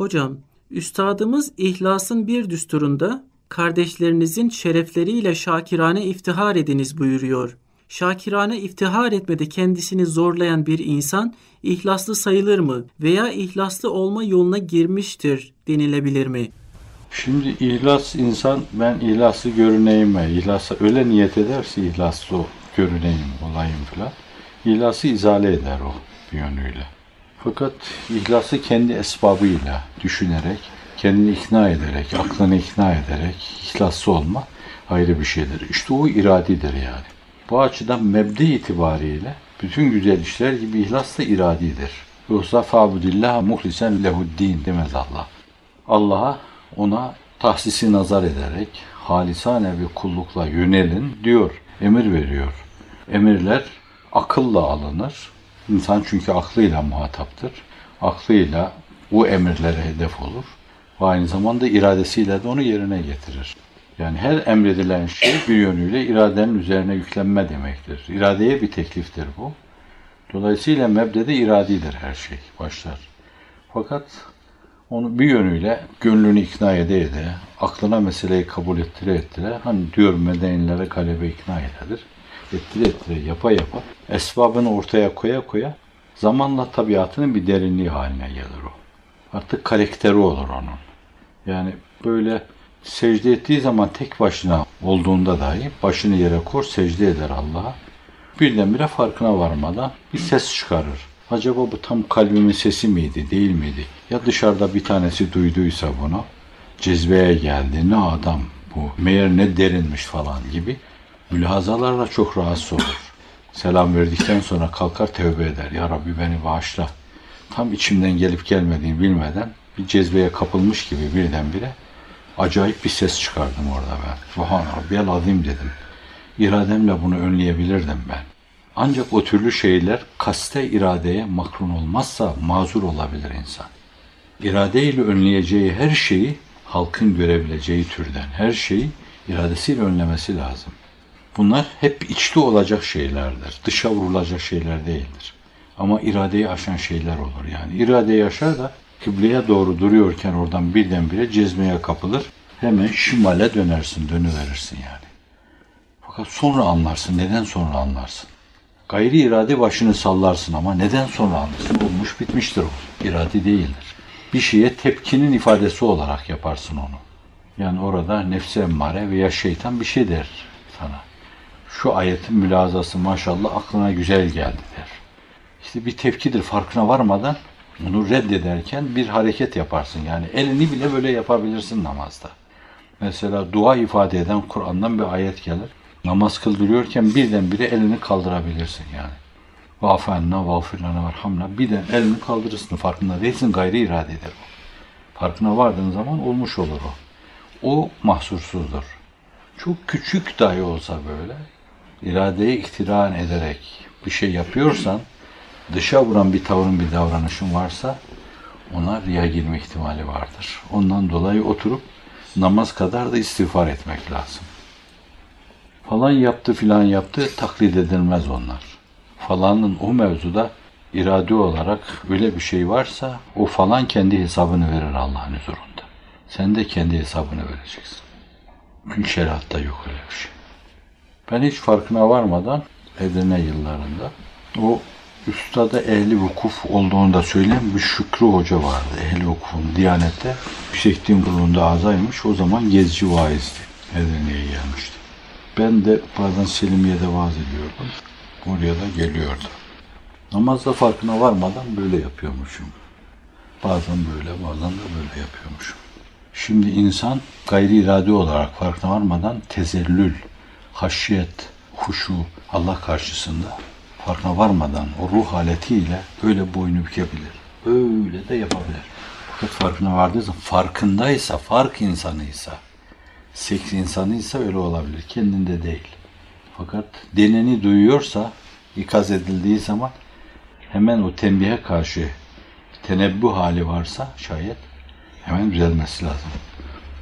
Hocam, üstadımız ihlasın bir düsturunda kardeşlerinizin şerefleriyle şakirane iftihar ediniz buyuruyor. Şakirane iftihar etmede kendisini zorlayan bir insan ihlaslı sayılır mı veya ihlaslı olma yoluna girmiştir denilebilir mi? Şimdi ihlas insan ben ihlaslı görüneyim mi? İhlasa öyle niyet ederse ihlaslı görüneyim, olayım filan. İhlası izale eder o bir yönüyle. Fakat ihlası kendi esbabıyla düşünerek, kendini ikna ederek, aklını ikna ederek ihlaslı olma ayrı bir şeydir. İşte o iradidir yani. Bu açıdan mebde itibariyle bütün güzel işler gibi ihlas da iradidir. Yoksa fabudillah muhlisen lehuddin demez Allah. Allah'a ona tahsisi nazar ederek halisane bir kullukla yönelin diyor, emir veriyor. Emirler akılla alınır. İnsan çünkü aklıyla muhataptır. Aklıyla bu emirlere hedef olur. Ve aynı zamanda iradesiyle de onu yerine getirir. Yani her emredilen şey bir yönüyle iradenin üzerine yüklenme demektir. İradeye bir tekliftir bu. Dolayısıyla mebdede iradidir her şey, başlar. Fakat onu bir yönüyle gönlünü ikna ede ede, aklına meseleyi kabul ettire ettire, hani diyor medenilere kalebe ikna ededir. Ettire ettire, yapa yapa, esbabını ortaya koya koya, zamanla tabiatının bir derinliği haline gelir o. Artık karakteri olur onun. Yani böyle secde ettiği zaman tek başına olduğunda dahi başını yere kor, secde eder Allah'a. Birdenbire farkına varmadan bir ses çıkarır. Acaba bu tam kalbimin sesi miydi, değil miydi? Ya dışarıda bir tanesi duyduysa bunu, cezbeye geldi, ne adam bu, meğer ne derinmiş falan gibi mülahazalarla çok rahatsız olur. Selam verdikten sonra kalkar tevbe eder. Ya Rabbi beni bağışla. Tam içimden gelip gelmediğini bilmeden bir cezbeye kapılmış gibi birdenbire acayip bir ses çıkardım orada ben. Subhan Rabbiyel Azim dedim. İrademle bunu önleyebilirdim ben. Ancak o türlü şeyler kaste iradeye makrun olmazsa mazur olabilir insan. İradeyle önleyeceği her şeyi halkın görebileceği türden her şeyi iradesiyle önlemesi lazım. Bunlar hep içte olacak şeylerdir. Dışa vurulacak şeyler değildir. Ama iradeyi aşan şeyler olur yani. İradeyi aşar da kıbleye doğru duruyorken oradan birdenbire cezmeye kapılır. Hemen şimale dönersin, dönüverirsin yani. Fakat sonra anlarsın. Neden sonra anlarsın? Gayri irade başını sallarsın ama neden sonra anlarsın? Olmuş bitmiştir o. İrade değildir. Bir şeye tepkinin ifadesi olarak yaparsın onu. Yani orada nefse emmare veya şeytan bir şey der sana. Şu ayetin mülazası maşallah aklına güzel geldi der. İşte bir tepkidir farkına varmadan onu reddederken bir hareket yaparsın. Yani elini bile böyle yapabilirsin namazda. Mesela dua ifade eden Kur'an'dan bir ayet gelir. Namaz kıldırıyorken birdenbire elini kaldırabilirsin yani. Vafenna, vafirlana, verhamna. Birden elini kaldırırsın. Farkında değilsin. Gayri iradedir o. Farkına vardığın zaman olmuş olur o. O mahsursuzdur. Çok küçük dahi olsa böyle iradeyi iktiran ederek bir şey yapıyorsan dışa vuran bir tavrın bir davranışın varsa ona riya girme ihtimali vardır. Ondan dolayı oturup namaz kadar da istiğfar etmek lazım. Falan yaptı filan yaptı taklit edilmez onlar. Falanın o mevzuda irade olarak öyle bir şey varsa o falan kendi hesabını verir Allah'ın huzurunda. Sen de kendi hesabını vereceksin. Çünkü şeriatta yok öyle bir şey. Ben hiç farkına varmadan Edirne yıllarında o ustada ehli vukuf olduğunu da söyleyen bir Şükrü Hoca vardı. Ehli vukufun Diyanet'te Yüksekliğin kurulunda azaymış. O zaman gezici vaizdi. Edirne'ye gelmişti. Ben de bazen Selimiye'de vaaz ediyordum. Oraya da geliyordu. Namazda farkına varmadan böyle yapıyormuşum. Bazen böyle, bazen de böyle yapıyormuşum. Şimdi insan gayri irade olarak farkına varmadan tezellül, haşyet, huşu Allah karşısında farkına varmadan o ruh haletiyle böyle boynu bükebilir. Öyle de yapabilir. Fakat farkına vardığı zaman farkındaysa, fark insanıysa, seks insanıysa öyle olabilir. Kendinde değil. Fakat deneni duyuyorsa, ikaz edildiği zaman hemen o tembihe karşı tenebbu hali varsa şayet hemen düzelmesi lazım.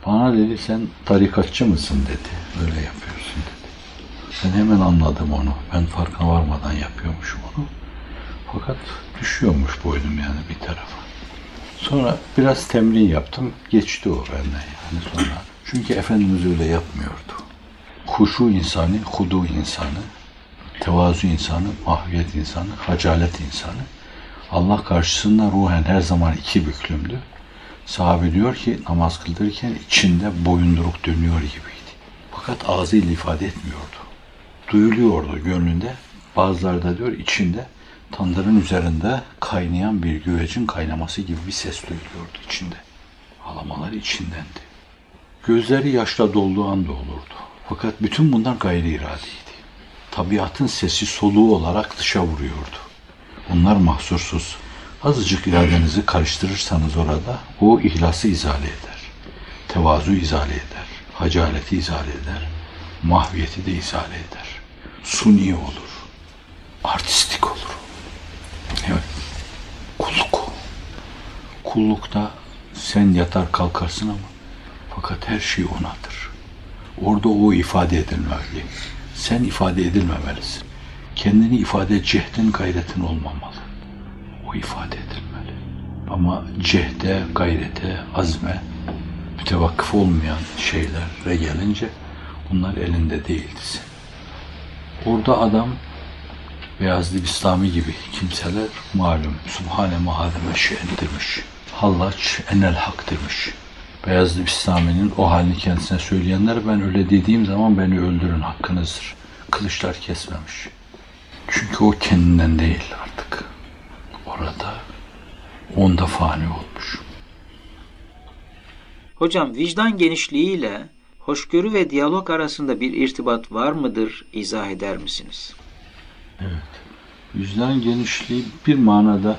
Bana dedi sen tarikatçı mısın dedi. Öyle yapıyorsun dedi. Ben hemen anladım onu. Ben farkına varmadan yapıyormuşum onu. Fakat düşüyormuş boynum yani bir tarafa. Sonra biraz temrin yaptım. Geçti o benden yani sonra. Çünkü Efendimiz öyle yapmıyordu. Huşu insanı, hudu insanı, tevazu insanı, mahviyet insanı, hacalet insanı. Allah karşısında ruhen her zaman iki büklümdü. Sahabe diyor ki namaz kıldırırken içinde boyunduruk dönüyor gibiydi. Fakat ağzıyla ifade etmiyordu. Duyuluyordu gönlünde. Bazıları da diyor içinde tandırın üzerinde kaynayan bir güvecin kaynaması gibi bir ses duyuluyordu içinde. Ağlamalar içindendi. Gözleri yaşla dolduğu anda olurdu. Fakat bütün bunlar gayri iradiydi. Tabiatın sesi soluğu olarak dışa vuruyordu. Bunlar mahsursuz. Azıcık iradenizi karıştırırsanız orada o ihlası izale eder. Tevazu izale eder. Hacaleti izale eder. Mahviyeti de izale eder. Suni olur. Artistik olur. Evet. Kulluk. Kullukta sen yatar kalkarsın ama fakat her şey onadır. Orada o ifade edilmeli. Sen ifade edilmemelisin. Kendini ifade cehdin gayretin olmamalı. O ifade edilmeli. Ama cehde, gayrete, azme mütevakkıf olmayan şeylere gelince bunlar elinde değildi senin. Orada adam Beyazlı Bistami gibi kimseler malum Subhane mahademe şe'n demiş. Hallaç enel hak demiş. Beyazlı Bistami'nin o halini kendisine söyleyenler ben öyle dediğim zaman beni öldürün hakkınızdır. Kılıçlar kesmemiş. Çünkü o kendinden değil artık. Orada onda fani olmuş. Hocam vicdan genişliğiyle hoşgörü ve diyalog arasında bir irtibat var mıdır? İzah eder misiniz? Vicdan genişliği bir manada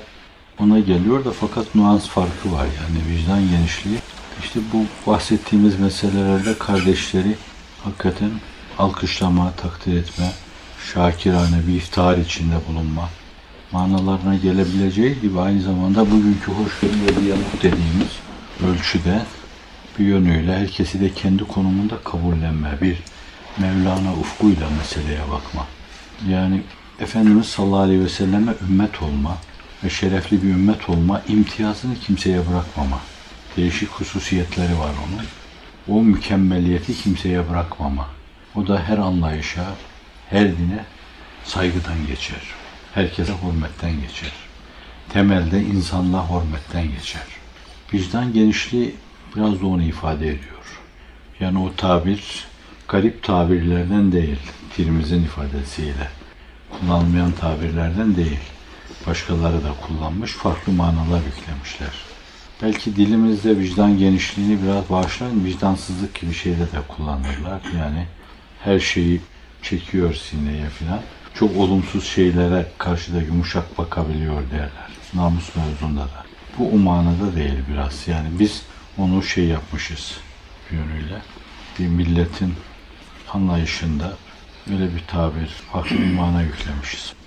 ona geliyor da fakat nuans farkı var. Yani vicdan genişliği işte bu bahsettiğimiz meselelerde kardeşleri hakikaten alkışlama, takdir etme, şakirane bir iftihar içinde bulunma manalarına gelebileceği gibi aynı zamanda bugünkü hoşgörü ve diyalog dediğimiz ölçüde bir yönüyle herkesi de kendi konumunda kabullenme, bir Mevlana ufkuyla meseleye bakma. Yani Efendimiz sallallahu aleyhi ve selleme ümmet olma ve şerefli bir ümmet olma imtiyazını kimseye bırakmama. Değişik hususiyetleri var onun. O mükemmeliyeti kimseye bırakmama. O da her anlayışa, her dine saygıdan geçer. Herkese hürmetten geçer. Temelde insanlığa hürmetten geçer. Vicdan genişliği biraz da onu ifade ediyor. Yani o tabir garip tabirlerden değil, dilimizin ifadesiyle kullanılmayan tabirlerden değil. Başkaları da kullanmış, farklı manalar yüklemişler. Belki dilimizde vicdan genişliğini biraz bağışlayın, vicdansızlık gibi şeyde de kullanırlar. Yani her şeyi çekiyor sineye filan. Çok olumsuz şeylere karşı da yumuşak bakabiliyor derler. Namus mevzunda da. Bu o manada değil biraz. Yani biz onu şey yapmışız bir yönüyle. Bir milletin anlayışında öyle bir tabir, farklı bir mana yüklemişiz.